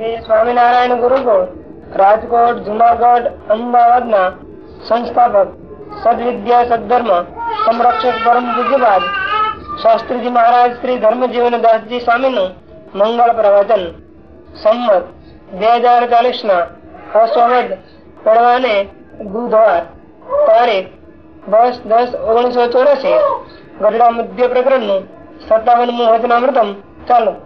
શ્રી સ્વામિનારાયણ ગુરુકુળ, રાજકોટ, જુનાગઢ, અમદાવાદના સંસ્થાપક, સદવિદ્યા સદધર્મ, સંરક્ષક પરમ પૂજ્યપાદ, શાસ્ત્રીજી મહારાજ શ્રી ધર્મજીવન દાસજી સ્વામીનું મંગળ પ્રવચન. સંમત બે હજાર ચાલીસ ના અશ્વદ પડવાને બુધવાર તારીખ દસ દસ ઓગણીસો ચોરાસી ગઢડા મધ્ય પ્રકરણનું સત્તાવનમું વચનામૃતમ ચાલો.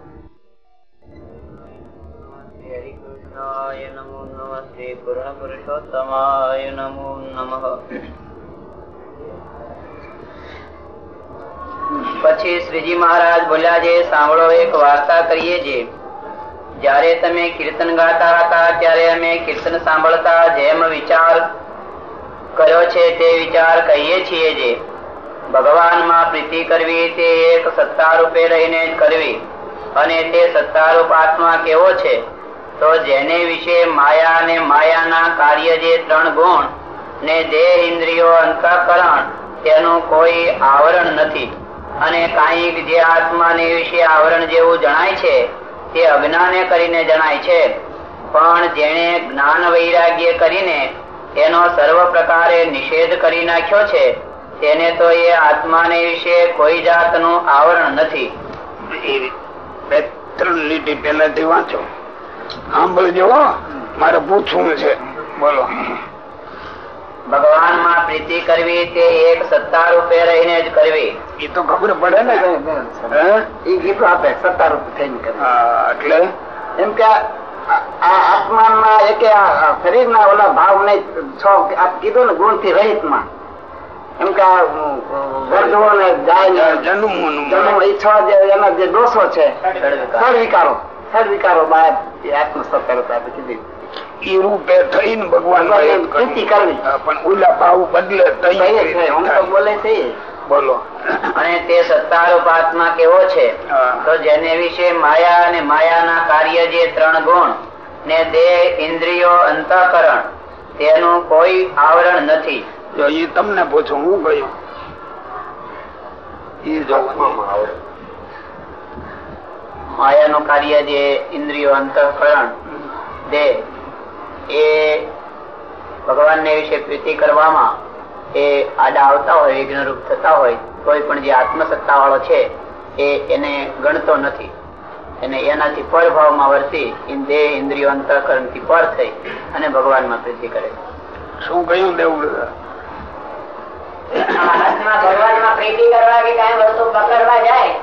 હરિકૃષ્ણાય નમો નમઃ પૂર્ણ પુરુષોત્તમાય નમો નમઃ પછી શ્રીજી મહારાજ બોલ્યા છે, સાંભળો, એક વાર્તા કરીએ છીએ જ્યારે તમે કીર્તન ગાતા હતા, ત્યારે અમે કીર્તન સાંભળતા જેમ વિચાર કર્યો છે, તે વિચાર કહીએ છીએ જે. ભગવાનમાં પ્રીતિ કરવી, તે એક સત્તા રૂપે રહીને કરવી. અને તે સત્તારૂપ આત્મા કેવો છે? તો જેને વિશે માયા અને માયાના કાર્ય જે ત્રણ ગુણ ને દેહ ઇન્દ્રિયો અંતઃકરણ, તેનું કોઈ આવરણ નથી. અને કાંઈક જે આત્માને વિશે આવરણ જેવું જણાય છે, તે અજ્ઞાને કરીને જણાય છે. પણ જેણે જ્ઞાન વૈરાગ્ય કરીને એનો સર્વ પ્રકારે નિષેધ કરી નાખ્યો છે, તેને તો એ આત્માને વિશે કોઈ જાતનું આવરણ નથી. ત્રણ લીટી પહેલાથી વાંચો. સાંભળજો. મારે પૂછવું છે. બોલો. ભગવાનમાં પ્રીતિ કરવી તે એક સત્તા રૂપે રહીને જ કરવી. એ તો ખબર પડે ને. એ કીધું આપે સત્તારૂપ થઈને એટલે? એમ કે આ આ આત્મામાં એકે આ શરીરના ઓલા ભાવ ને છ આપ કીધું ને ગુણથી રહિતમાં એમ કે આ ને જાય ને જન્મનું જન્મ એ છ જે એના જે દોષો છે વિકારો. સડ વિકારો બાદ એ આત્મ સત્તારૂપ આપે કીધી ઈ રૂપે થઈને ભગવાન કરવી. પણ ઓલા ભાવ બદલે તઈ કહીએ છે, હું તો બોલે છે બોલો. અને તે સત્તારૂપ આત્મા કેવો છે? તો જેને વિશે માયા અને માયાના કાર્ય જે ત્રણ ગુણ ને દેહ ઇન્દ્રિયો અંતઃકરણ તેનું કોઈ આવરણ નથી. જો ઈ તમને પૂછું હું કહ્યું જોવાનું. માયાનું કાર્ય જે ઇન્દ્રિયો અંતઃકરણ દેહ એ ભગવાનને વિશે પ્રીતિ કરવામાં એ આડા આવતા હોય વિઘ્નરૂપ થતા હોય કોઈ પણ જે આત્મસત્તા વાળો છે એ એને ગણતો નથી. અને એનાથી પરભાવમાં વર્તી ઇન- દેહ ઇન્દ્રિયો અંતઃકરણથી પર થઈ અને ભગવાનમાં પ્રીતિ કરે શું કહ્યું દેવું? ભગવાનમાં પ્રીતિ કરવા કે કઈ વસ્તુ પકડવા જાય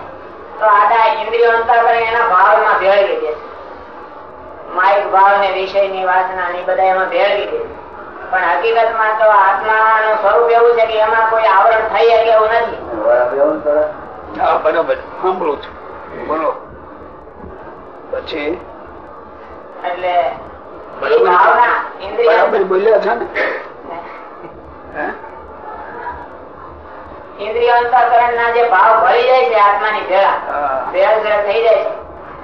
તો આડા ઇન્દ્રિયો અંતઃકરણ એના ભાવમાં ભેળવી દે. માઇક ભાવ ને વિષયની વાસના ને બધા એમાં ભેળવી દે. પણ હકીકતમાં તો આત્માનું સ્વરૂપ એવું છે કે એમાં કોઈ આવરણ થઈ શકે એવું નથી. બરાબર. સાંભળું છું. બોલો. પછી? એટલે ભાવના ઇન્દ્રિય. બોલ્યા છે ને? હે? ઇન્દ્રિય અંતઃકરણ ના જે ભાવ ભળી જાય છે આત્માની ભેળા ભેળ થઈ જાય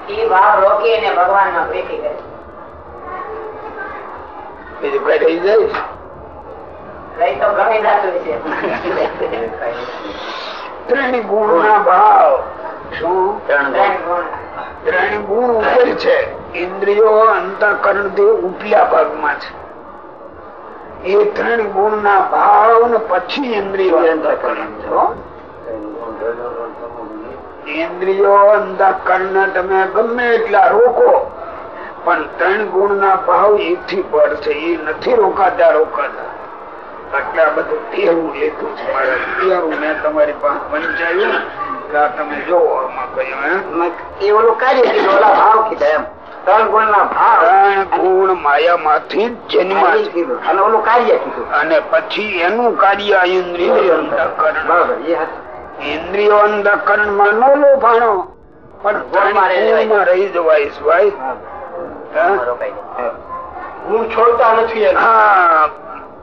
છે એ ભાવ રોકી અને ભગવાનમાં પ્રીતિ કરે બીજું કઈ રહી જાય? રહી તો ઘણી ધાતુ છે. ત્રણ ગુણ ના ભાવ. શું? ત્રણ ગુણ. ગુણ. ત્રણ ગુણ ઉપર છે. ઇન્દ્રિયો અંતઃકરણથી ઉપલા ભાગમાં છે. એ ત્રણ ગુણ ના ભાવ ને પછી ઇન્દ્રિયો. ઇન્દ્રિયો અંતઃકરણ ને તમે ગમે એટલા રોકો, પણ ત્રણ ગુણ ના ભાવ એથી પર છે, એ નથી રોકાતા રોકાતા. આટલા બધું ટેવું લીધું છે, મારે ટેવું મેં તમારી પાસે વંચાયું તમે જોવો આમાં કહ્યું એ ઓલું કાર્ય કીધું, ઓલા ભાવ કીધા એમ. ત્રણ ગુણ ના ભાવ ત્રણ ગુણ માયા માંથી જન્મા અને ઓલું કાર્ય કીધું. અને પછી એનું કાર્ય ઇન્દ્રિય અંતઃકરણ ઇન્દ્રિયો અંતઃકરણમાં નો લોભાણો પણ રહી જવાય. ભાઈ. હા? છોડતા નથી હા.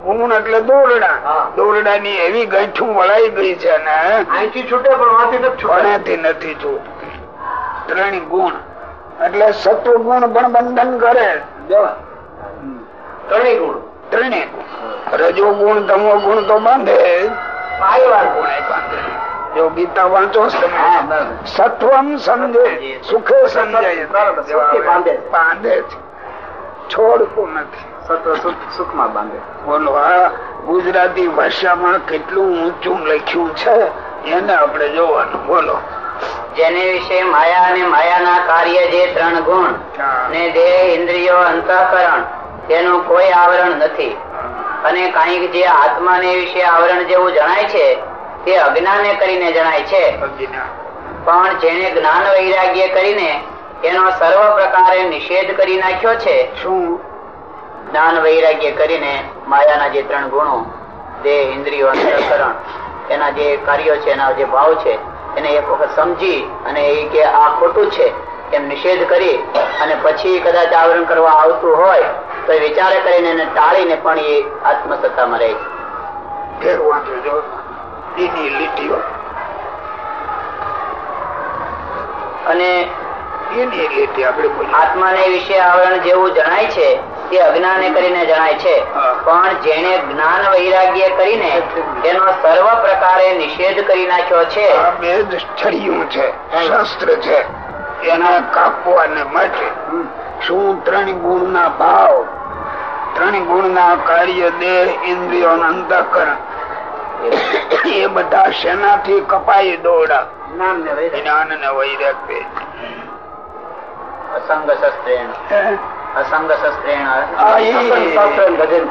ગુણ એટલે દોરડા. દોરડા ની એવી ગંઠું વળાઈ ગઈ છે ને. અહીંથી છૂટે પણ નથી છૂટતા. નથી છૂટતી ત્રણ ગુણ એટલે સત્વ ગુણ પણ બંધન કરે ત્રણેય ગુણ. ત્રણે રજો ગુણ. તમો ગુણ તો બાંધે. પાયવાળ ગુણ. બાંધે જો ગીતા વાંચો. સત્વમ સમજે સુખે સમજે બાંધે. છે. છોડતું નથી. સુખમાં બાંધે. બોલો આ ગુજરાતી ભાષામાં કેટલું ઊંચું લખ્યું છે? એને આપણે જોવાનું. બોલો. જેને વિશે માયા અને માયાના કાર્ય જે ત્રણ ગુણ. ને દેહ ઇન્દ્રિયો અંતઃકરણ તેનું કોઈ આવરણ નથી. અને કાંઈક જે આત્માને વિશે આવરણ જેવું જણાય છે તે અજ્ઞાને કરીને જણાય છે. પણ જેને જ્ઞાન વૈરાગ્ય કરીને એનો સર્વ પ્રકારે નિષેધ કરી નાખ્યો છે શું? જ્ઞાન વૈરાગ્ય કરીને માયાના જે ત્રણ ગુણો દેહ ઇન્દ્રિયો અંતઃકરણ એના જે કાર્યો છે એના જે ભાવ છે એને એક વખત સમજી અને એ કે આ ખોટું છે એમ નિષેધ કરી અને પછી કદાચ આવરણ કરવા આવતું હોય તો એ વિચારે કરીને એને ટાળીને પણ એ આત્મસત્તામાં રહે છે. અને આત્માને વિશે આવરણ જેવું જણાય છે તે અજ્ઞાને કરીને જણાય છે. પણ જેને જ્ઞાન વૈરાગ્ય કરીને તેનો સર્વ પ્રકારે નિષેધ કરી નાખ્યો છે. બે જ છે શસ્ત્ર છે. એના કાપવાને માટે શું ત્રણ ગુણ ના ભાવ? ત્રણ ગુણ ના કાર્ય દેહ ઇન્દ્રિયો અંતઃકરણ. એ બધા શેનાથી કપાઈ દોડા? જ્ઞાન ને વૈરાગ્ય. અસંગ શસ્ત્રેણ હે? અસંગ શસ્ત્રેણ ભજન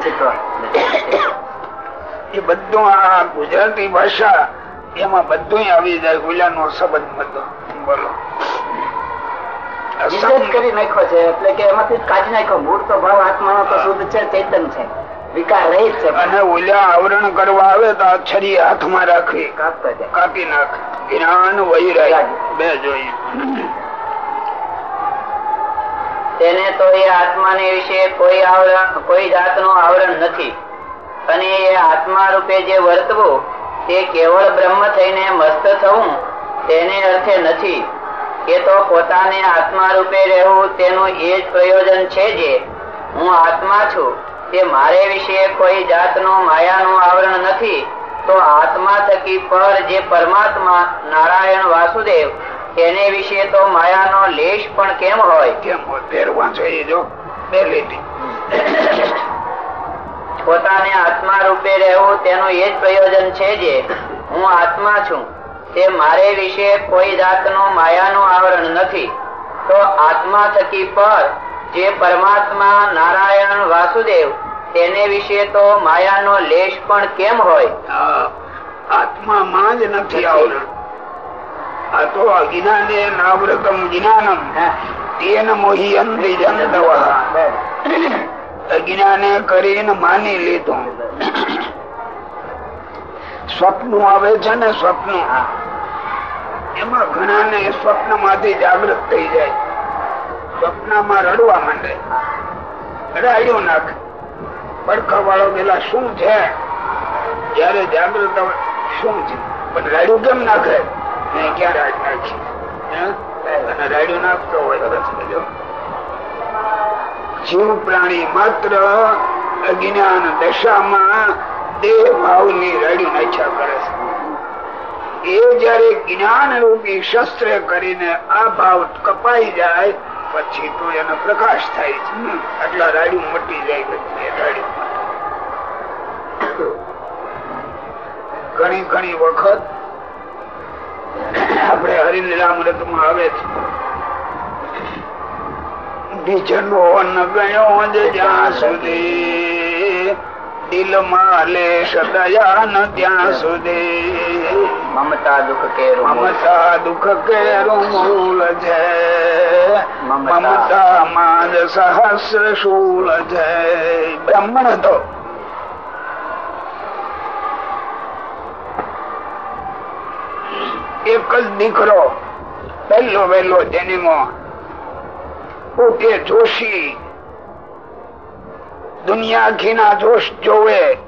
એ બધું આ ગુજરાતી ભાષા એમાં બધું આવી જાય ગુલા નો શબ્દ બધો. બોલો. કરી નાખ્યો છે એટલે કે એમાંથી કાઢી નાખ્યો. મૂળ તો ભાવ આત્માનો તો શુદ્ધ છે ચેતન છે. વિકાર રહી છે. અને ઓલા આવરણ કરવા આવે તો આ છરી હાથમાં રાખવી. કાપી નાખ. જ્ઞાન વૈરાગ બે જોઈએ. તેને તો એ આત્માને વિશે કોઈ આવરણ, કોઈ જાતનું આવરણ નથી. અને એ આત્મા રૂપે જે વર્તવું, તે કેવળ બ્રહ્મ થઈને મસ્ત થવું, તેને અર્થે નથી. એ તો પોતાને આત્મા રૂપે રહેવું, તેનું એ જ પ્રયોજન છે જે, હું આત્મા છું. તે મારે વિશે કોઈ જાતનું માયાનું આવરણ નથી. તો આત્મા થકી પર જે પરમાત્મા, નારાયણ વાસુદેવ તેને વિશે તો માયાનો લેશ પણ કેમ હોય? કેમ જો પોતાને આત્મા રૂપે રહેવું તેનું એ જ પ્રયોજન છે જે હું આત્મા છું. તે મારે વિશે કોઈ જાતનું માયાનું આવરણ નથી. તો આત્મા થકી પર જે પરમાત્મા નારાયણ વાસુદેવ તેને વિશે તો માયાનો લેશ પણ કેમ હોય? આત્મા માં જ નથી. આવરણ. આ તો અજ્ઞાને નાવ્રતમ જ્ઞાનમ તેન મોહી અંતિ જંતવા અજ્ઞાને કરીને માની લીધું સ્વપ્ન આવે છે ને સ્વપ્ન એમાં ઘણા ને સ્વપ્નમાંથી જાગૃત થઈ જાય। સ્વપ્નમાં રડવા માંડે રડાયું નાખ પડખા વાળો પેલા શું છે? જયારે જાગૃત શું છે? પણ રડ્યું કેમ નાખે? જીવ પ્રાણી માત્ર અજ્ઞાન દશામાં દેહ ભાવની રડી નાખ્યા કરે છે. એ જયારે જ્ઞાન રૂપી શસ્ત્ર કરીને આ ભાવ કપાઈ જાય, પછી તો એનો પ્રકાશ થાય છે. આટલા રાડ્યું મટી જાય બધી ઘણી ઘણી વખત આપણે હરિલીલામૃતમાં આવે છે. બીજનો ન ગયો જ્યાં સુધી દિલમાં લેશ દયા ન ત્યાં સુધી. મમતા દુઃખ કે મમતા દુઃખ કેરું મૂળ છે. મમતા. માં જ સહસ્ર શૂળ છે. બ્રાહ્મણ તો એક જ દીકરો, પહેલો વહેલો જન્મો પોતે જોશી. દુનિયા આખી જોશ જોવે.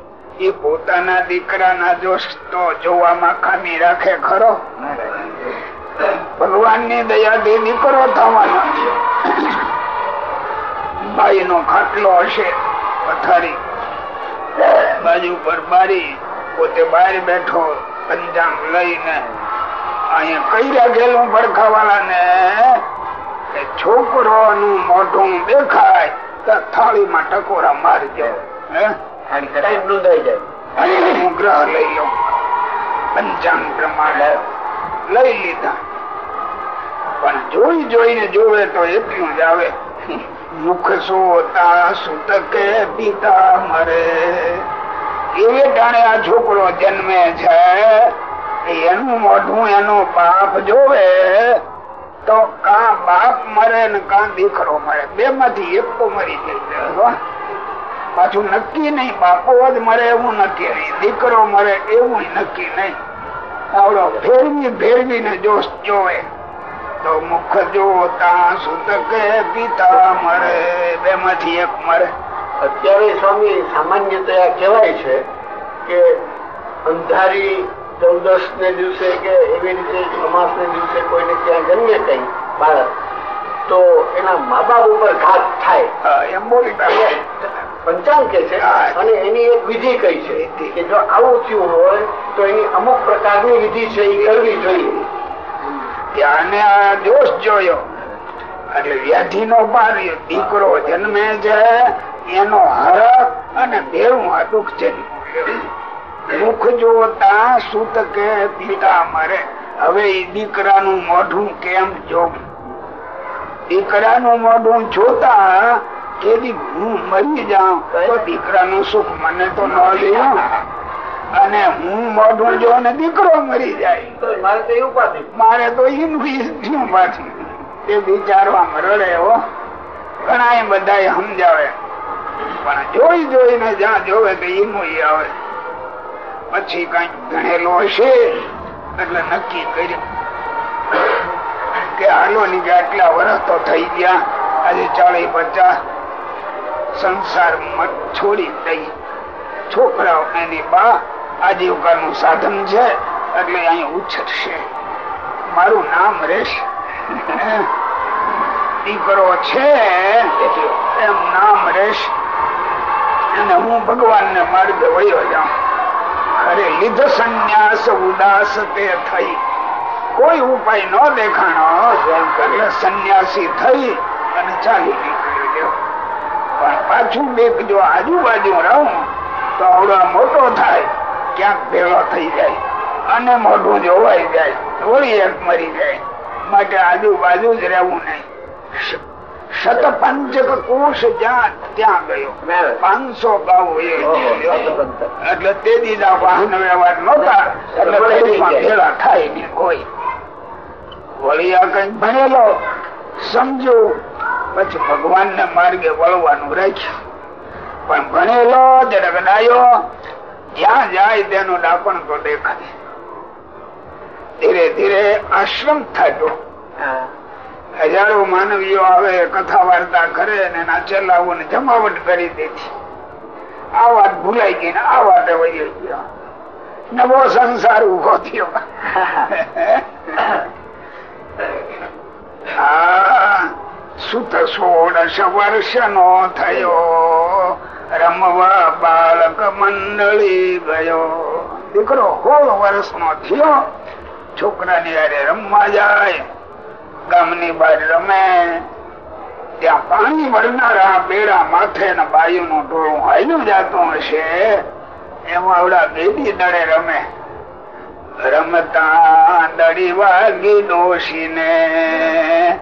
એ પોતાના દીકરાના જોશ તો જોવામાં ખામી રાખે ખરો? ભગવાનની દયાથી દીકરો થવાનો ભાઈ નો ખાટલો હશે પથારી. બાજુ પર બારી, પોતે બહાર બેઠો પંજાબ લઈને અહીંયા કઈ રાખેલું ને છોકરો મોઢું દેખાય તો થાળીમાં ટકોરા મારજો. હું? ગ્રહ લઈ લઉં પંચાંગ પ્રમાણે લઈ લીધા. પણ જોઈ જોઈને જોવે તો એટલું જ આવે. મુખ સોતા સુતકે પિતા મરે. એવે ટાણે આ છોકરો જન્મે છે? એનું મોઢું એનો બાપ જોવે, તો કા બાપ મરે ને કા દીકરો મરે. બે માંથી એક તો મરી જાય પાછું નક્કી નહીં, બાપો જ મરે એવું નક્કી નહીં, દીકરો મરે એવું નક્કી નહીં. આવડો ફેરવી ફેરવી ને જોશ જોવે. તો મુખ જોતા સુતકે પિતા મરે બે માંથી એક મરે. અત્યારે સ્વામી સામાન્યતયા કહેવાય છે કે અંધારી ચૌદસ ને દિવસે કે એવી રીતે અમાસ ને દિવસે કોઈને ત્યાં જન્મે કઈ બાળક તો એના મા બાપ ઉપર ઘાત થાય. એમ બોલી પંચાંગ કે છે અને એની એક વિધિ કઈ છે કે જો આવું થયું હોય તો એની અમુક પ્રકારની વિધિ છે એ કરવી જોઈએ. ત્યાંને આ દોષ જોયો. એટલે વ્યાધિ નો પાર્યો દીકરો જન્મે છે એનો હરક અને ભેળું આ દુઃખ છે. મુખ જોતા સુત કે પિતા મરે. હવે દીકરાનું મોઢું કેમ જોવું? દીકરાનું મોઢું જોતા કેદી હું મરી જાઉં તો દીકરાનું સુખ મને તો ન લ્યો અને હું મોઢું જો ને દીકરો મરી જાય. મારે તો એવું પાછું. મારે તો એ વિચારવામાં રડે હો. ઘણા બધા સમજાવે. પણ જોઈ જોઈને જ્યાં જોવે તો એનું આવે. પછી કઈ ગણેલો હશે? એટલે નક્કી કર્યું કે હાલો ની આટલા વર્ષ તો થઈ ગયા. આજે ચાલીસ પચાસ. સંસાર છોડી દઈ. છોકરાઓ એની બા આજીવિકાનું સાધન છે, એટલે અહીં ઉછરશે. મારું નામ રહેશે. દીકરો છે, એમ નામ રહેશે. અને હું ભગવાન ને માર્ગે વયો જાઉં. અરે લીધ સંન્યાસ ઉદાસ તે થઈ. કોઈ ઉપાય ન દેખાણો સંન્યાસી થઈ અને ચાલી નીકળી ગયો. પણ પાછું બેક જો આજુબાજુ રહું, તો આવડો મોટો થાય, ક્યાંક ભેળો થઈ જાય, અને મોઢું જોવાઈ જાય વળી એક મરી જાય. માટે આજુબાજુ જ રહેવું નહીં. શતપંચક કોષ જ્યાં ત્યાં ગયો પાંચસો ગાઉ એટલે તે દીધા વાહન વ્યવહાર નતા એટલે ભેળા થાય. કોઈ. વળી આ કઈ ભણેલો સમજો. પછી ભગવાન ને માર્ગે વળવાનું રાખ્યું. પણ ભણેલો જડગડાયો જ્યાં જાય તેનું ડાપણ તો દેખાય. ધીરે ધીરે આશ્રમ થતો હજારો માનવીઓ આવે કથા વાર્તા કરે અને એના ચેલાઓને જમાવટ કરી દેતી આ વાત ભૂલાઈ ગઈ ને આ વાત વહી ગયો. નવો સંસાર ઊભો થયો. સુત સોળશ વર્ષ નો થયો. રમવા બાળક મંડળી ગયો. દીકરો સોળ વર્ષ નો થયો. છોકરાની યારે રમવા જાય. ગામની બહાર રમે. ત્યાં પાણી વળનારા બેડા માથે ને બાયુ નું ટોળું હાલ્યું જતું હશે. એમાં આવડા બેડી દળે રમે. રમતા દડી વાગી ડોશી ને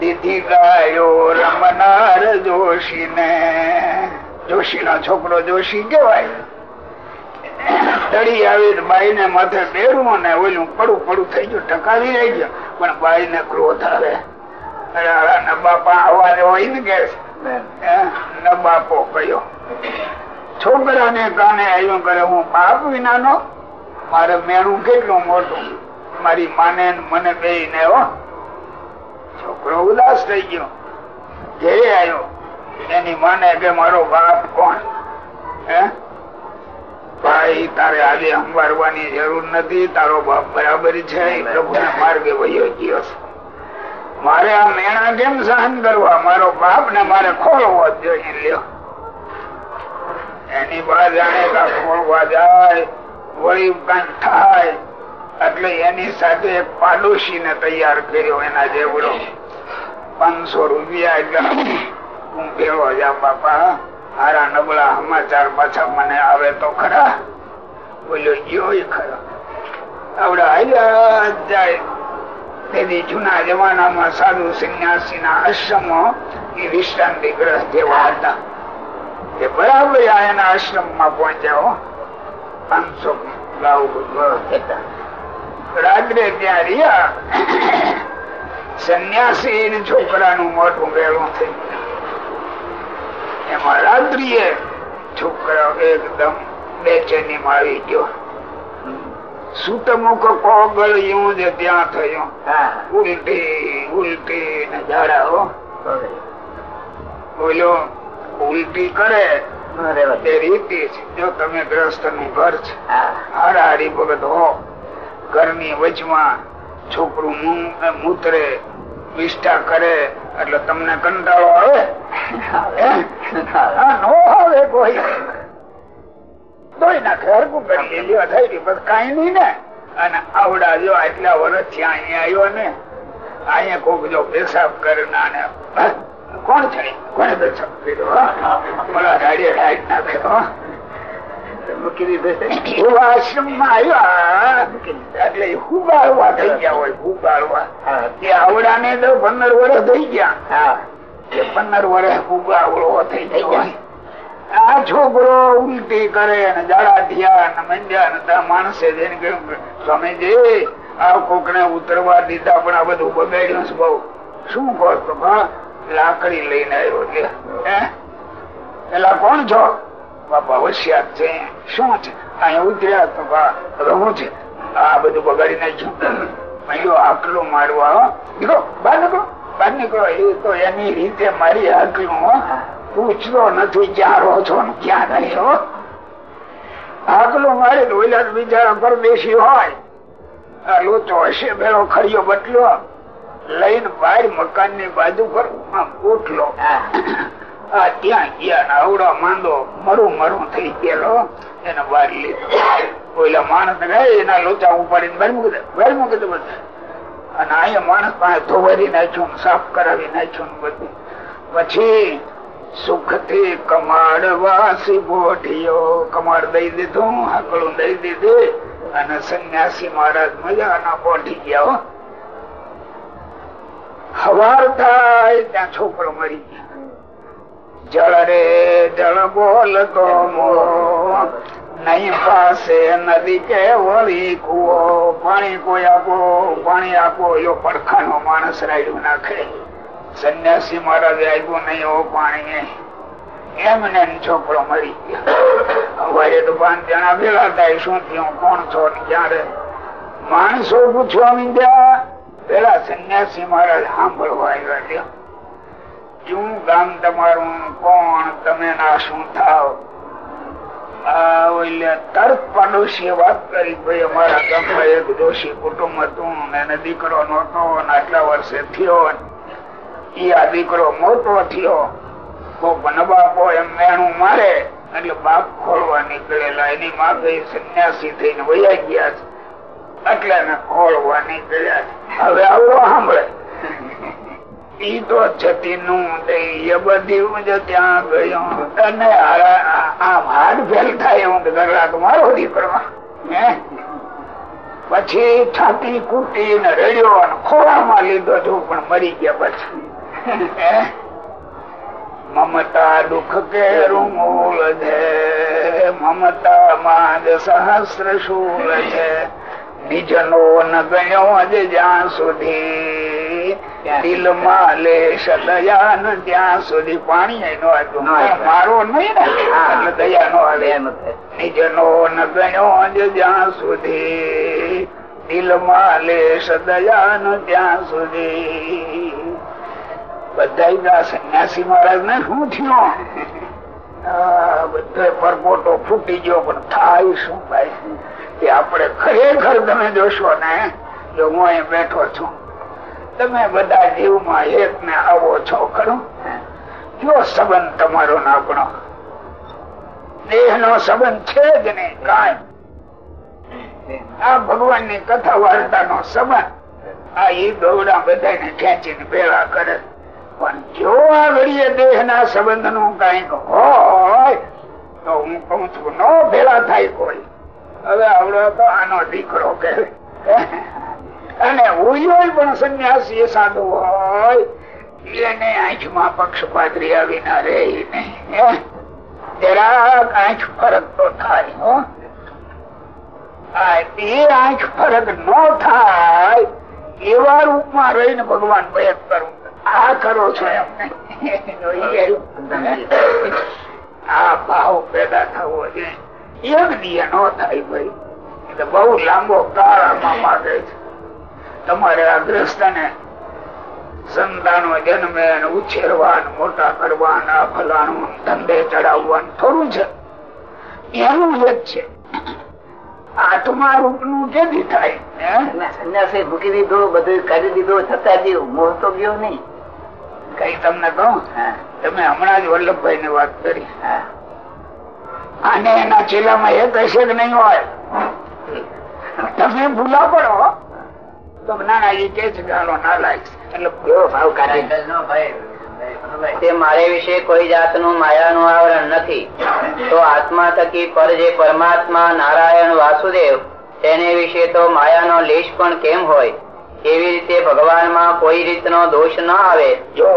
દીધી ગાયો રમનાર જોશી ને જોશી નો છોકરો જોશી કેવાય દડી આવી બાઈ ને માથે બેડવું ને ઓલું પડું પડું થઈ ગયું, ટકાવી રહી ગયો પણ બાઈ ને ક્રોધ આવે. બાપા અવાજ હોય ને કે બાપો કયો. છોકરા ને કાને આવ્યું કરે, હું બાપ વિનાનો? મારે મેણું કેટલું મોટું? મારી માને મને બે ને છોકરો ઉદાસ થઈ ગયો. ઘેરે આવ્યો એની માને કે, મારો બાપ કોણ? હે? ભાઈ, તારે આજે સંભાળવાની જરૂર નથી, તારો બાપ બરાબર છે. પ્રભુને માર્ગે વયો ગયો છે. મારે આ મેણા કેમ સહન કરવા? મારો બાપ ને મારે ખોલવો જોઈએ, લ્યો. એની બા જાણે ખોલવા જાય, વળી કઈ થાય. એટલે એની સાથે એક પાડોશી ને તૈયાર કર્યો એના જેવડો. પાંચસો રૂપિયા એટલે હું ભેળો જા બાપા. હારા નબળા સમાચાર પાછા મને આવે તો ખરા? બોલ્યો ગયો ખરા. આપડે જાય. તેથી જૂના જમાનામાં સાધુ સંન્યાસી ના આશ્રમો એ વિશ્રાંતિ ગ્રહ જેવા હતા. એ બરાબર એના આશ્રમમાં પહોંચ્યા પાંચસો ગાઉ રાત્રે ત્યાં રહ્યા. સંન્યાસી છોકરાનું મોટું વેળું થઈ ગયું. એમાં રાત્રિએ છોકરા એકદમ બેચેની માં આવી ગયો સુતમુખ એવું જ ત્યાં થયું. ઉલટી ઉલટી ને ઝાડાઓ બોલો ઉલટી કરે. તે રીતિ છે. જો તમે ગ્રસ્તનું ઘર છે. હારા હારી ભગત હો. ઘરની વચમાં છોકરું મૂતરે વિષ્ઠા કરે એટલે તમને કંટાળો આવે. નો આવે કોઈ. તોય નાખે હરકું કરી લેવા થઈ ગયું બસ કઈ નહીં ને. અને આવડા જો આટલા વર્ષથી અહીંયા આવ્યો ને. અહીંયા કોક જો પેશાબ કરે ને કોણ છે? કોને પેશાબ કર્યો? મારા ગાડીએ નાખ્યો આવડા ને તો પંદર વર્ષ થઈ ગયા. પંદર વર્ષ હુબાવળો થઈ ગયો. આ છોકરો ઉલટી કરે ને જાડા થયા ને ને માણસે જઈને કહ્યું સ્વામીજી આ કોક ને ઉતરવા દીધા પણ આ બધું બગાડ્યું છે બહુ. શું કહો તો લાકડી લઈને આવ્યો પેલા કોણ છો? બાપા હોશિયાર છે. શું છે? અહીંયા ઉતર્યા તો કા હું છે? આ બધું બગાડી નાખ્યું. આકલું મારવા નીકળો બહાર નીકળો. નીકળો એ તો એની રીતે મારી આકલું પૂછતો નથી ક્યાં રહો છો ને ક્યાં રહ્યો આકલું મારી તો ઓલા બિચારા પરદેશી હોય. આ લોચો હશે પેલો ખરીયો બટલો લઈને બહાર મકાનની બાજુ પર ઉઠલો. આ ત્યાં ગયા ને અવડો માંદો મરું મરું થઈ ગયેલો એને બહાર લીધો. ઓલા માણસ ગયા એના લોચા ઉપાડીને બહાર મૂકી દે બહાર મૂકી દે બધા. અને અહીંયા માણસ પાસે ધોવરી નાખ્યું, સાફ કરાવી નાખ્યું બધું. પછી સુખથી કમાડ વાસી બોઢિયો કમાડ દઈ દીધું, હાકડું દઈ દીધું અને સંન્યાસી મહારાજ મજાના બોઢી ગયા હવાર થાય, ત્યાં છોકરો મરી ગયા. જળ રે, જળ બોલ મો નહીં પાસે નદી કે વળી કુવો. પાણી કોઈ આપો, પાણી આપો એવો પડખાનો માણસ રાડ્યું નાખે. સંન્યાસી મહારાજ આપ્યું નહીં એવો પાણી એમને છોકરો મરી ગયો. જણા ભેગા થાય, શું થયું, કોણ છો ક્યારે? માણસો પૂછવા મીંડ્યા, પેલા સંન્યાસી મહારાજ સાંભળવા આવ્યા શું ગામ તમારું, કોણ, તમે ના શું થાવ? તરત પાડોશી વાત કરી ભાઈ, અમારા ગામમાં એક દોષી કુટુંબ હતું એને દીકરો નહોતો આટલા વર્ષે થયો એ આ દીકરો મોટો થયો. નબાપો એમ મેણું મારે, એટલે બાપ ખોળવા નીકળેલા. એની માગે સંન્યાસી થઈને વયા ગયા છે. એટલે એને ખોળવા નીકળ્યા હવે આવડો સાંભળે. પછી છાતી કૂટી ને રેડ્યો અને ખોળામાં લીધો છું, પણ મરી ગયા પછી. મમતા દુઃખ કેરું મૂળ છે. મમતા માં સહસ્ર શૂળ છે. નિજનો ન ગયો જ જ્યાં સુધી. દિલમાં લેશ દયા ત્યાં સુધી પાણી નો મારો નહીં ને? એટલે દયા આવે. નિજનો ન ગણ્યો જ જ્યાં સુધી. દિલમાં લેશ ત્યાં સુધી. બધા સંન્યાસી મહારાજ ને શું થયો? બધો પરપોટો ફૂટી ગયો પણ થાય શું ભાઈ? કે આપણે ખરેખર તમે જોશો ને જો હું અહીં બેઠો છું. તમે બધા જીવમાં એક ને આવો છો ખરું? કયો સંબંધ તમારો નાપણો દેહ નો સંબંધ છે જ નહીં, કાંઈ. આ ભગવાનની કથા વાર્તા નો સંબંધ. આ એ ગૌડા બધાને ખેંચીને ભેળા કરે. પણ જો આ ઘડીએ દેહ ના સંબંધનું કંઈક હોય, તો હું કઉ છું, ન ભેળા થાય કોઈ. હવે આવડો તો આનો દીકરો કે અને હોય પણ સંન્યાસી એ સાધુ હોય, એને આંખમાં પક્ષપાત્રી આવી ના રે નહીં જરાક આંખ ફરક તો થાય, હો? ભગવાન પ્રયત્ન કરવું આ કરો છો એમને આ ભાવ પેદા થવો જોઈએ. એક દિયે નો બહુ લાંબો કાળ આમાં માગે છે. તમારે આ ગ્રસ્તને સંતાનો જન્મે ઉછેરવા મોટા કરવાના ફલાણું ધંધે ચડાવવાનું થોડું છે એનું જ છે. આત્મા રૂપનું કેદી થાય? સંન્યાસી મૂકી દીધું બધું કરી દીધું છતાં બી મોહ તો ગયો નહીં. કઈ તમને કહું? તમે હમણાં જ વલ્લભભાઈ ની વાત કરી. અને એના ચેલામાં એક હશે કે નહીં હોય. તમે ભૂલા પડો. તો ના ના એ કે છે ના લાયક એટલે એવો ભાવ કાઢી? તે મારે વિશે કોઈ જાતનું માયાનું આવરણ નથી. તો આત્મા થકી પર જે પરમાત્મા નારાયણ વાસુદેવ તેને વિશે તો માયાનો લેશ પણ કેમ હોય? એવી રીતે ભગવાનમાં કોઈ રીતનો દોષ ન આવે. જો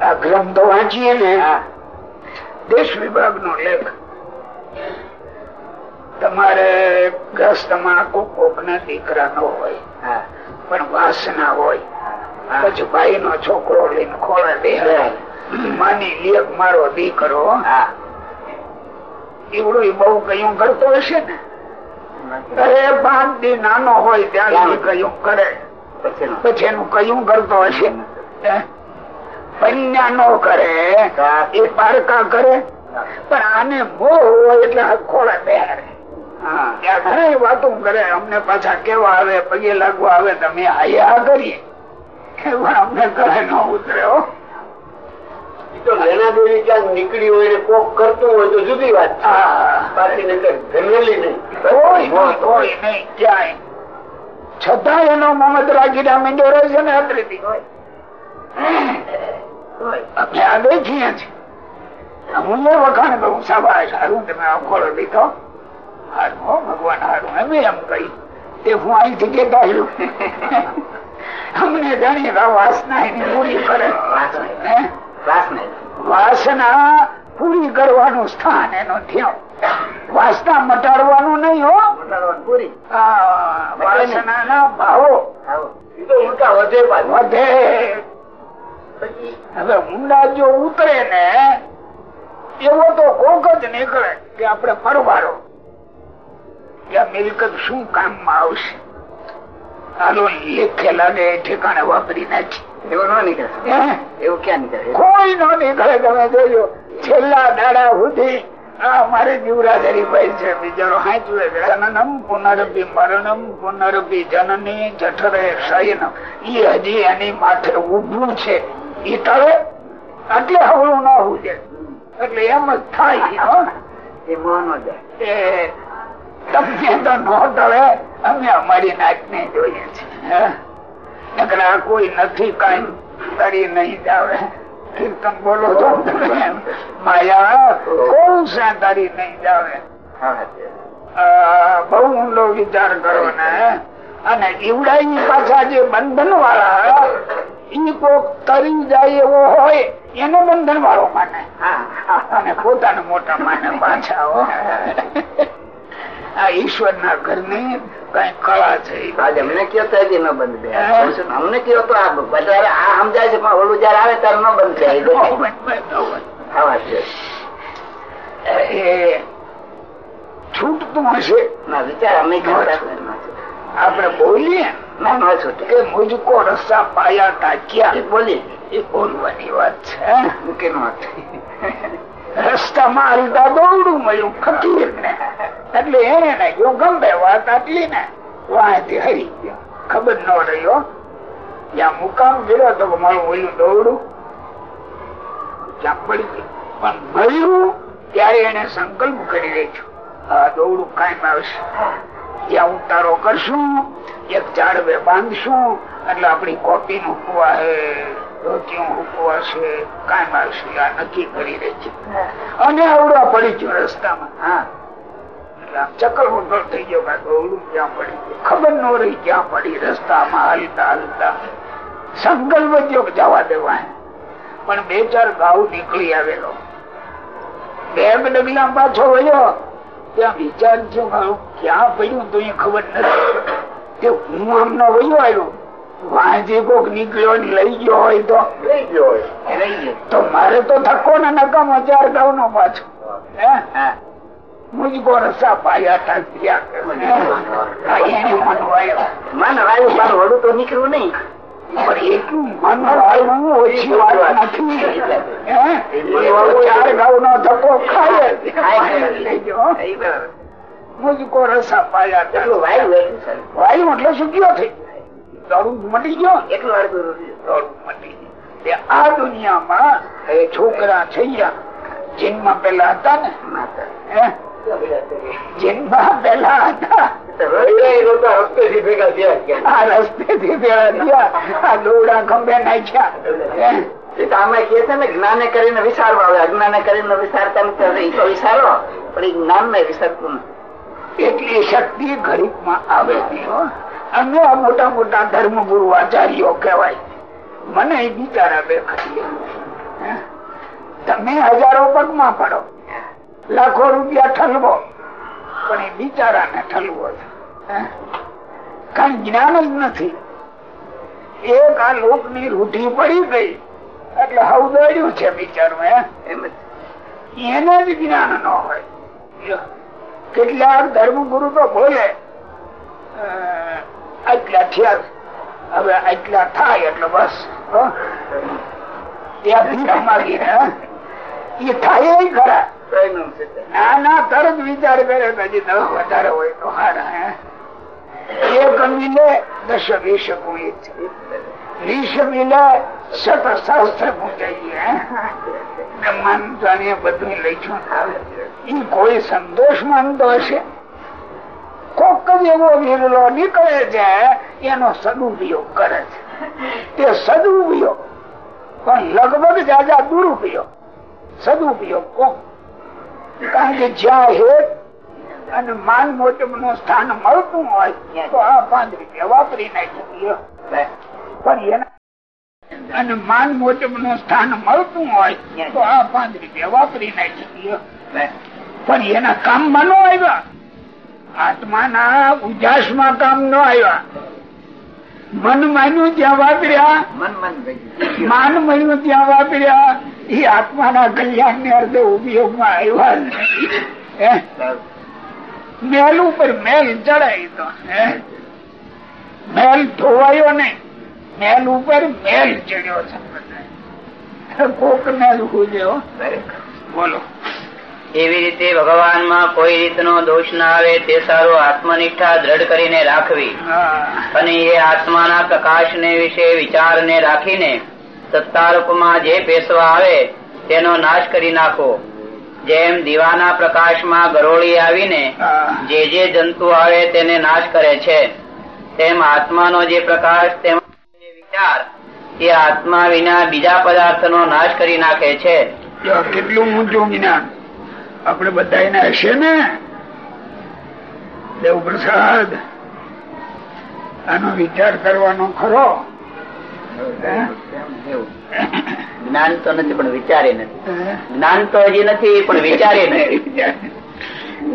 આ ગ્રંથો વાંચીએ ને દેશ વિભાગ નો લેખ તમારે ગ્રસ્તમાં કોક કોક ના દીકરા નો હોય પણ વાસના હોય. પછી ભાઈ નો છોકરો લઈને ખોળે દે માની લેખ મારો દીકરો એવડું બહુ કયું કરતો હશે ને? અરે પાંચ દી નાનો હોય ત્યાં કયું કરે. પછી એનું કયું કરતો હશે? પન્યા નો કરે એ પારકા કરે. પણ આને મોહ હોય એટલે ખોળે બેહારે ત્યાં ઘણી વાતો કરે અમને પાછા કેવા આવે પગે લાગવા આવે તમે આયા કરીએ. પણ અમને ઘરે ન ઉતરે હો. લેણા દેવી ક્યાંક નીકળી હોય ને કોક કરતું હોય તો જુદી વાત છે. બાકી નહીં. કોઈ નહીં કોઈ નહીં ક્યાંય. છતાં એનો મોહમ્મદ રાગીરા મીંડો રહે છે ને અદ્રિતિ અમે આ દેખીએ છીએ. હું એ વખાણ કરું સાબાશ સારું તમે આખો લીધો. હારું હો ભગવાન હારું. એમ એમ કહી તે હું અહીંથી કેતા આવ્યું અમને જાણી વાસના એની પૂરી કરે. વાસના? પૂરી કરવાનું સ્થાન એનું થયો. વાસના મટાડવાનું નહીં હો. વાસના ના ભાવો. વધે વધે. હવે ઊંડા જો ઉતરે ને એવો તો કોક જ નીકળે કે આપણે પરવારો કે આ મિલકત શું કામમાં આવશે? હાલો લેખે ને ઠેકાણે વાપરી નાખી. એવું ન નીકળે. એવું ક્યાં નીકળે? કોઈ ન નીકળે તમે જોજો. છેલ્લા દાડા સુધી અમારે મારે જીવરાજરી ભાઈ છે બિચારો હાચવે જનનમ પુનરભી મરણમ પુનરભી જનની જઠરે સયનમ ઈ હજી એની માથે ઉભું છે. ઈ તળે એટલે હવળું ન હુજે. એટલે એમ જ થાય. એ મોહ નો જાય તમને તો ન ટળે અમે અમારી નાચ ને જોઈએ છીએ? કોઈ નથી કઈ કરી નહીં જાવે. કીર્તન બોલો તો માયા કોણ કોઈ સાંતારી નહીં જાવે? બહુ ઊંડો વિચાર કરો ને અને ઈવડાઈ પાછા જે બંધન વાળા ઈ કોક તરી જાય એવો હોય એનો બંધન વાળો માને અને પોતાને મોટા માને પાછા હો. આ ઈશ્વર ના ઘરની કઈ કળા છે આજ અમને કયો તો હજી ન બંધ બે. અમને કયો તો આ બધા આ સમજાય છે પણ ઓલું જયારે આવે ત્યારે ન બંધ થાય. છૂટતું હશે. ના વિચાર અમે આપડે આપણે બોલીએ. ના ના છૂટે. કે મુજકો રસ્તા પાયા ટાંક્યા. બોલીએ. એ બોલવાની વાત છે મૂકી નો રસ્તામાં હાલતા દોડું મળ્યું ખકીર ને એટલે એને ને ગમે વાત આટલી ને વાંચી હરી ગયો. ખબર ન રહ્યો ત્યાં મુકામ ગયો તો મારું ઓલું દોડું પણ મળ્યું ત્યારે એને સંકલ્પ કરી રાખ્યો, આ દોડું કાયમ આવશે ત્યાં ઉતારો કરશું, એક ઝાડવે બાંધશું, એટલે આપણી કોપી નું કુવા હે. ધોતિયું હુકવા છે આ નક્કી કરી રહી છે. અને અવડા પડી ગયો રસ્તામાં. હા. ચક્કર વગર થઈ ગયો કાંઈ ક્યાં પડી ખબર ન રહી ક્યાં પડી રસ્તામાં હાલતા હાલતા. સંકલ્પ જો જવા દેવા પણ બે ચાર ગાઉ નીકળી આવેલો. બે ડગલા પાછો વયો ત્યાં વિચાર થયો ક્યાં પડ્યું? તો એ ખબર નથી. તે હું આમનો વયો આવ્યો. વાંચી કોક નીકળ્યો લઈ ગયો હોય તો. લઈ ગયો હોય. તો મારે તો થકો ને નકમ હજાર ગાઉ નો પાછો મુજકો રસા પાયા ટાંક્યા તો નીકળવું નહીં. મુજકો રસા પાયા વાયુ એટલું એટલે સુખ્યો થઈ દોડું મટી ગયો? એટલું અડધું રહ્યું. મટી ગયું. આ દુનિયામાં છોકરા થઈ જન્મ પેલા હતા ને? જન્મ પેલા હતા. રસ્તે ભેગા થયા આ દોડા ખંભે નાખ્યા આમાં કે છે ને જ્ઞાને કરીને વિચારવા આવે. અજ્ઞાને કરીને વિચારતા વિચારો પણ એ જ્ઞાન ને વિચારતું એટલી શક્તિ ગરીબમાં આવે હો. અમે આ મોટા મોટા ધર્મગુરુ આચાર્યો કહેવાય. મને બિચારા બે ખરી તમે હજારો પગમાં પડો. લાખો રૂપિયા ઠલવો. પણ એ બિચારાને ઠલવો કઈ? જ્ઞાન જ નથી. એક આ લોકની રૂઢી પડી ગઈ. એટલે હવદોડ્યું છે બિચારું. એને જ જ્ઞાન ન હોય. કેટલાક ધર્મગુરુ તો બોલે થયા એટલે બસ? એ ખરા. ના ના, તરત વિચાર કરે હજી દસ વધારે હોય તો હારા, હે. એક મિલે દસ વીસ ગુણિત વીસ મિલે સત સહસ્ત્ર પૂજાઈએ બ્રહ્માંડ બધું લઈ છું એ કોઈ સંતોષ માનતો હશે? કોક જ એવો વિરલો નીકળે છે, એનો સદુપયોગ કરે છે. તે સદુપયોગ. પણ લગભગ જાજા દુરુપયોગ. સદુપયોગ કોક? કારણ કે જ્યાં હેત અને માન મોટમનું સ્થાન મળતું હોય, તો આ પાંચ રૂપિયા વાપરી નાખી પણ એના અને માન મોટમનું સ્થાન મળતું હોય, તો આ પાંચ રૂપિયા વાપરી નાખી પણ એના કામમાં નો આવ્યા. આત્માના ઉજાસમાં કામ ન આવ્યા. મન માન્યું ત્યાં વાપર્યા. મન મળ્યું ત્યાં વાપર્યા. એ આત્માના કલ્યાણ ને અર્ધે ઉપયોગમાં આવ્યા મેલ ઉપર મેલ ચડાય તો હે? મેલ ધોવાયો નહીં. મેલ ઉપર મેલ ચડ્યો છે. કોક મેલ પૂજ્યો બોલો. એવી રીતે ભગવાનમાં કોઈ રીતનો દોષ ના આવે તે સારું આત્મનિષ્ઠા દ્રઢ કરીને રાખવી. અને એ આત્માના પ્રકાશને વિશે વિચારને રાખીને સત્તારૂપમાં જે પેશવા આવે તેનો નાશ કરી નાખો. જેમ દીવાના પ્રકાશમાં ગરોળી આવીને જે જે જંતુ આવે તેને નાશ કરે છે તેમ આત્માનો જે પ્રકાશ તેમ વિચાર એ આત્મા વિના બીજા પદાર્થનો નાશ કરી નાખે છે. કેટલું ઊંચું જ્ઞાન? આપણે બધા એને હશે ને? દેવ પ્રસાદ આનો વિચાર કરવાનો ખરો? જ્ઞાન તો નથી પણ વિચારે નથી. જ્ઞાન તો હજી નથી પણ વિચારે નથી.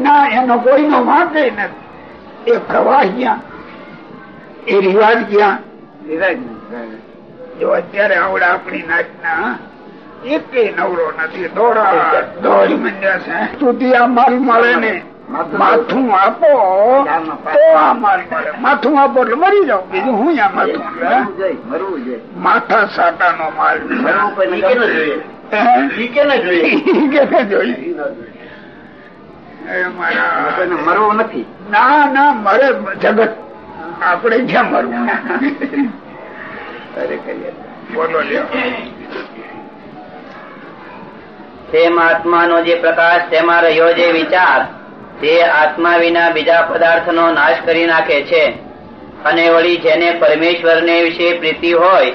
ના એનો કોઈનો વાંકે નથી. એ પ્રવાહ ક્યાં એ રિવાજ ક્યાં રિવાજ જો અત્યારે આવડે આપણી નાચના એક નવરો નથી. દોડા દોડ મંડ્યા છે. સ્તુતિ આ માલ મળે ને. માથું આપો. તો આ માલ મળે. માથું આપો એટલે મરી જાવ બીજું હું આ માથું. માથા સાટા નો માલ મરવું નથી. ના ના મરે જગત. આપણે ક્યાં મરવું. બોલો તેમ આત્માનો જે પ્રકાશ તેમાં રહ્યો જે વિચાર, તે આત્મા વિના બીજા પદાર્થનો નાશ કરી નાખે છે. અને વળી જેને પરમેશ્વરને વિશે પ્રીતિ હોય,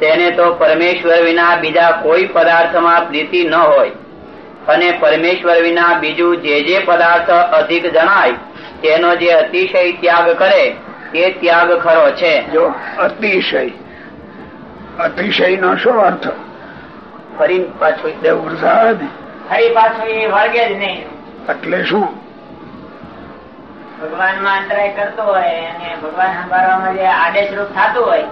તેને તો પરમેશ્વર વિના બીજા કોઈ પદાર્થમાં પ્રીતિ ન હોય. અને પરમેશ્વર વિના બીજું જે જે પદાર્થ અધિક જણાય, તેનો જે અતિશય ત્યાગ કરે, તે ત્યાગ ખરો છે. જો અતિશય અતિશય નો શું અર્થ? ફરી પાછું દેવ ફરી પાછું એ વળગે જ નહીં. એટલે શું? ભગવાનમાં અંતરાય કરતો હોય અને ભગવાન સંભાળવામાં જે આદેશ રૂપ થતું હોય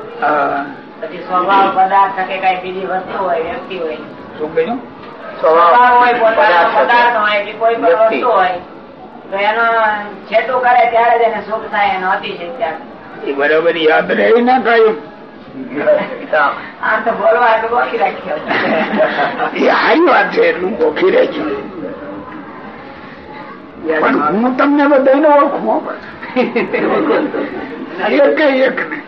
પછી સ્વભાવ પદાર્થ કે કઈ બીજી વસ્તુ હોય વ્યક્તિ હોય. શું કહ્યું? સ્વભાવ હોય પોતાનો પદાર્થ પદાર્થ હોય કે કોઈ પણ વસ્તુ હોય તો એનો છેટું કરે ત્યારે જ એને સુખ થાય એનો અતિશય ત્યાગ બરોબર યાદ રહે ના કાયમ એ સારી વાત છે એટલું ગોખી રાખ્યું. પણ હું તમને બધાને ઓળખું એક એક ને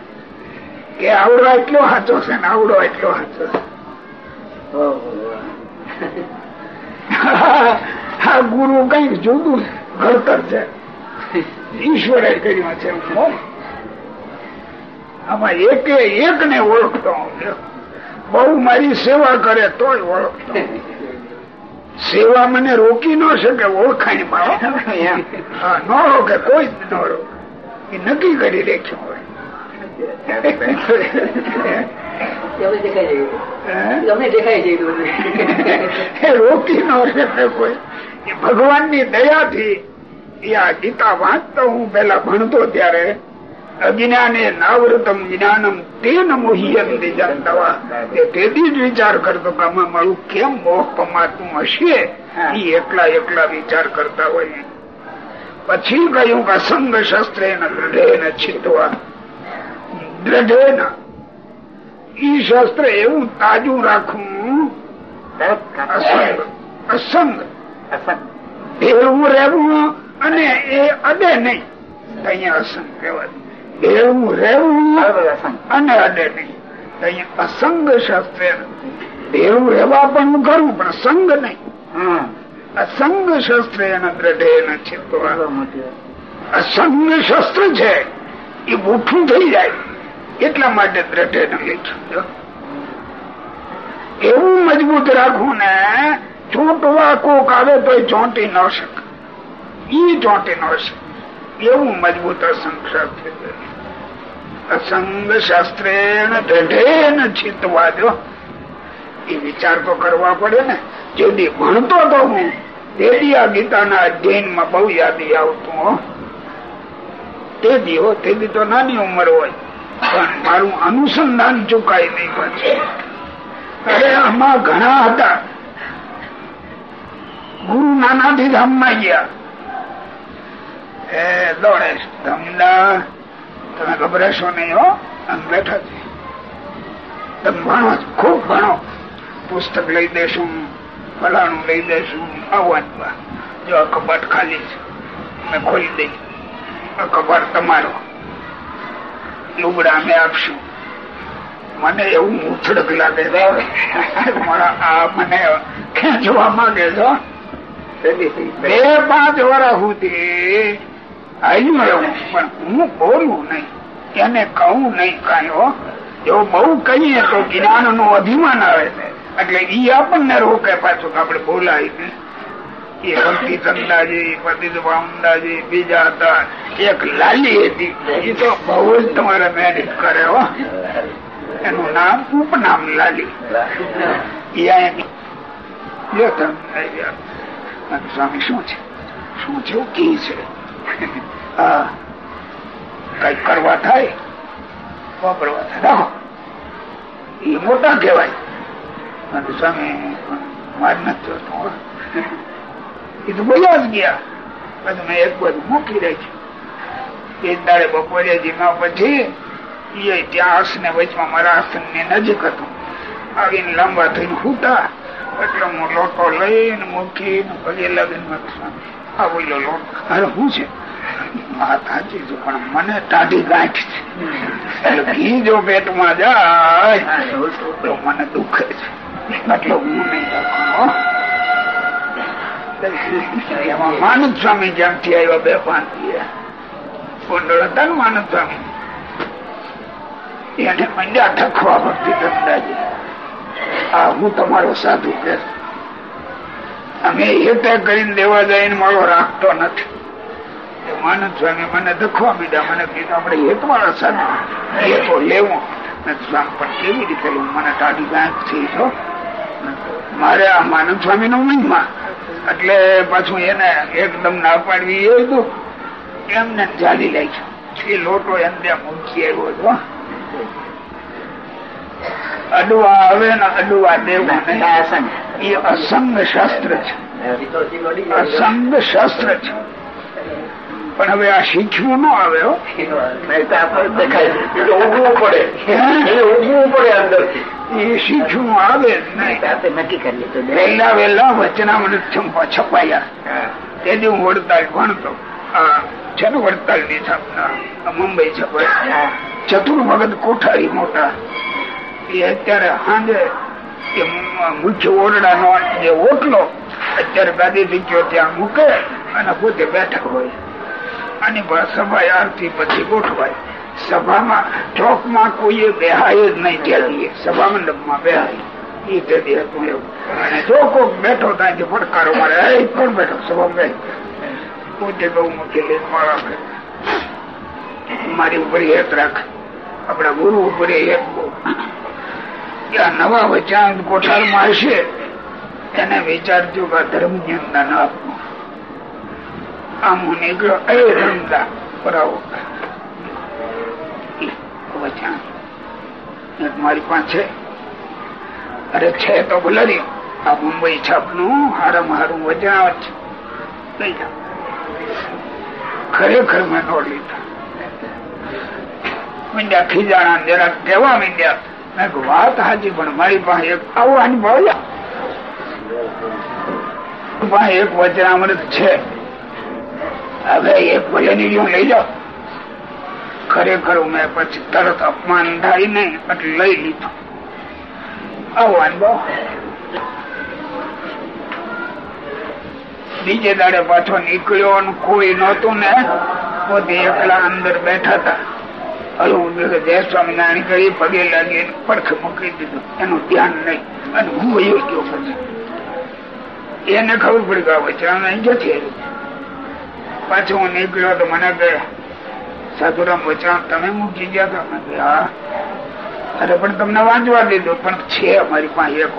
કે આવડો એટલો સાચો છે ને આવડો એટલો સાચો છે. આ ગુરુ કંઈક જુદું ઘડતર છે. ઈશ્વરે કર્યું છે. આમાં એકે એક ને ઓળખતો બહુ મારી સેવા કરે તોય ઓળખતો સેવા મને રોકી ન શકે ઓળખાણમાં ન રોકે કોઈ જ ન રોકે. એ નક્કી કરી રાખ્યું હોય. રોકી ન શકે કોઈ. એ ભગવાનની દયાથી એ આ ગીતા વાંચતો હું પેલા ભણતો ત્યારે. અજ્ઞાને નાવૃતમ જ્ઞાનમ તે ન તેથી જ વિચાર કરતો કે આમાં મારું કેમ મોહ પમાતું હશે? એ એકલા એકલા વિચાર કરતા હોય. પછી કહ્યું કે સંગ શસ્ત્રે દ્રઢે છિતવા દ્રઢે ઈ શસ્ત્ર એવું તાજું રાખવું. અસંગ. અસંગ. ભેળવું રહેવું અને એ અડે નહીં. અહીંયા અસંગ કહેવાય. ભેળવું રહેવું અને અડે નહીં. અસંગ શાસ્ત્ર એવું રહેવા પણ ખરું પણ સંગ નહીં. અસંગ શસ્ત્ર એના દ્રઢે છે અસંગ શસ્ત્ર છે એ ઉઠું થઈ જાય. એટલા માટે દ્રઢે ન લીધું. એવું મજબૂત રાખવું ને ચોંટવા કોક આવે તો એ ચોંટી ન શકે. ઈ ચોંટી ન શકે. એવું મજબૂત અસંગ શાસ્ત્ર છે. અસંગ શાસ્ત્રે દ્રઢે ચિત્તવા એ વિચાર તો કરવા પડે ને. જેથી ભણતો તો હું તેથી ગીતાના અધ્યયનમાં બહુ યાદી આવતું તે દી હો તે તો નાની ઉંમર હોય. પણ મારું અનુસંધાન ચુકાય નહીં પછી. અરે આમાં ઘણા હતા. ગુરુ નાનાથી ધામમાં ગયા. એ દોડે ધમના તમે ગભરાશો નહીં હો. આમ બેઠા છે. તમે ભણો ખૂબ ભણો. પુસ્તક લઈ દેશું ફલાણું લઈ દેશું આવવાનું જો આ કબાટ ખાલી છે મેં ખોલી દઈ આ કબાટ તમારો. લુગડા અમે આપશું. મને એવું ઉથડક લાગે છે મારા આ મને ખેંચવા માંગે છો બે પાંચ વર્ષ સુધી આવ્યું એવું પણ હું બોલું નહીં. એને કહું નહીં કાંઈ જો બહુ કહીએ તો જ્ઞાનનું અભિમાન આવે એટલે ઈ આપણને રોકે પાછું કે આપડે બોલાય એ ભક્તિ ચંદાજી, પતિત ભાવંદાજી બીજા હતા એક લાલી હતી એ તો બહુ જ તમારે મહેનત કરે, હો. એનું નામ, ઉપનામ લાલી. સ્વામી, શું છે? શું છે? કી છે? હા. કંઈક કરવા થાય? વાપરવા થાય? રાખો. એ મોટા કહેવાય. અને સ્વામી માર નથી જોતું એ તો બોલ્યા જ ગયા. પછી મેં એક બધું મૂકી રાખ્યું એ દાડે બપોરે જીમા પછી એ ત્યાં આસને વચમાં મારા આસનની નજીક હતું. આવીને લાંબા થઈને હૂટા. એટલે હું લોટો લઈને મૂકીને પગે લાગીને આ બોલ્યો લોટ? અરે હું છે? સાચી છે, પણ મને ટાઢી ગાંઠ છે. ઘી જો પેટમાં જાય, તો મને દુખે છે. એટલે હું નહીં રાખું, હો. એમાં સ્વામી જ્યાંથી આવ્યા બે પાંચ ગોંડલ હતા ને માનદ સ્વામી એને મંડ્યા ઠખવા ભક્તિ ધંધાજી આ હું તમારો સાધુ કે. અમે હેતે કરીને દેવા જઈને મારો રાખતો નથી. માનદ સ્વામી મને દખવા મીધા મને કીધું આપણે હેત વાળા હેતો લેવો. પણ કેવી રીતે લેવું? મને ટાઢી ગાંઠ થઈ છો મારે આ માનદ સ્વામી નો મહિમા એટલે પાછું એને એકદમ ના પાડવી એ તો એમને ચાલી લાગ્યું. એ લોટો એમ ત્યાં મૂકી આવ્યો હતો. અડવા આવે ને અડવા દેવા એ અસંગ શાસ્ત્ર છે. અસંગ શાસ્ત્ર છે. પણ હવે આ શીખવું ન આવે હો. એ શીખવું આવે નક્કી કરી લીધું. વહેલા વહેલા વચનામૃત છંપા છપાયા. તેથી હું વડતાલ ભણતો છે ને વડતાલની છાપના મુંબઈ છપાય ચતુર ભગત કોઠારી મોટા. એ અત્યારે સાંજે એ મુખ્ય ઓરડાનો જે ઓટલો અત્યારે ગાદી ગયો ત્યાં મૂકે અને પોતે બેઠક હોય. અને સભા આરતી પછી ગોઠવાય. સભામાં ચોકમાં કોઈએ બેહાય જ નહીં ત્યાં સભા મંડપમાં બેહાય. બેઠો પડકારો મારે કોણ બેઠો? મારી ઉપર હેત રાખ. આપણા ગુરુ ઉપર હેત બહુ. કોઠાર નવા કોઠારમાં હશે. એને વિચારજો કે ધર્મ જ્ઞાન આપવું. આમ પરાવો મારી પાસે અરે છે તો બોલારી આ મુંબઈ છાપનું હારમ હારું છે લઈ ખરેખર મેં નો લીધા. મીંડ્યા ખીજાણા જરા કેવા મીંડ્યા. મેં વાત સાચી, પણ મારી પાસે એક આવો અનુભવ પાસે એક વચનામૃત છે. હવે એક ભજન લઈ જાઓ. ખરેખર મેં પછી તરત અપમાન થાય ને એટલે લઈ લીધું. આવો બીજે દાડે પાછો નીકળ્યો કોઈ નહોતું ને, પોતે એકલા અંદર બેઠા હતા. હળવું જય સ્વામિનારાયણ કરી પગે લાગી પડખે મૂકી દીધું. એનું ધ્યાન નહીં. અને હું વયો ગયો પછી. એને ખબર પડી ગયો આ અહીં આવ્યું? પાછો હું નીકળ્યો તો મને કે સાધુરામ વચરામ તમે મૂકી ગયા હતા મેં હા. અરે પણ તમને વાંચવા દીધું. પણ છે અમારી પાસે એક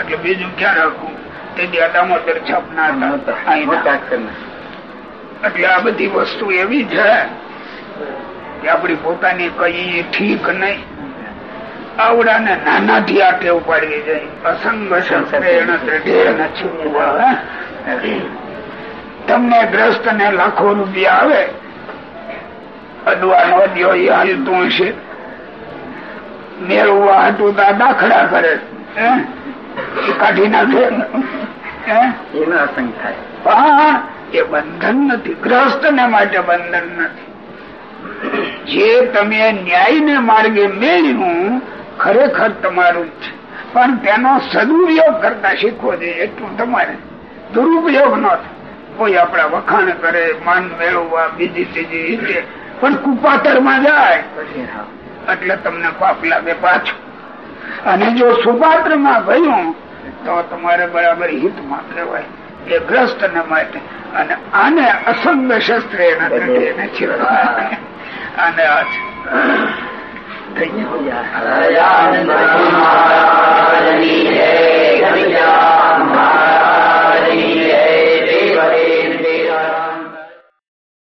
એટલે બીજું ક્યાં રાખવું તે આ દામોદર છાપના હતા. એટલે આ બધી વસ્તુ એવી છે કે આપણી પોતાની કઈ ઠીક નહીં. આવડા ને નાના થી આ ટેવ પાડવી જાય અસંગ. સંસ્કૃત દ્રઢેન છુપવા. તમને ગ્રસ્ત ને લાખો રૂપિયા આવે અડવાનો એ હાલતું હશે. મેળવવા હતું તો દાખલા કરે. કાઢી નાખે. પણ એ બંધન નથી. ગ્રસ્ત ને માટે બંધન નથી. જે તમે ન્યાય ને માર્ગે મેળ્યું ખરેખર તમારું જ છે. પણ તેનો સદુપયોગ કરતા શીખવો જોઈએ એટલું તમારે. દુરુપયોગ ન થાય. કોઈ આપણા વખાણ કરે માન મેળવવા બીજી ત્રીજી પણ કુપાતરમાં જાય એટલે તમને પાપ લાગે પાછું અને જો સુપાત્રમાં ગયું તો તમારે બરાબર હિતમાં કહેવાય એ ગ્રસ્ત ને માટે અને આને અસંગ શસ્ત્ર અને આ છે. થઈ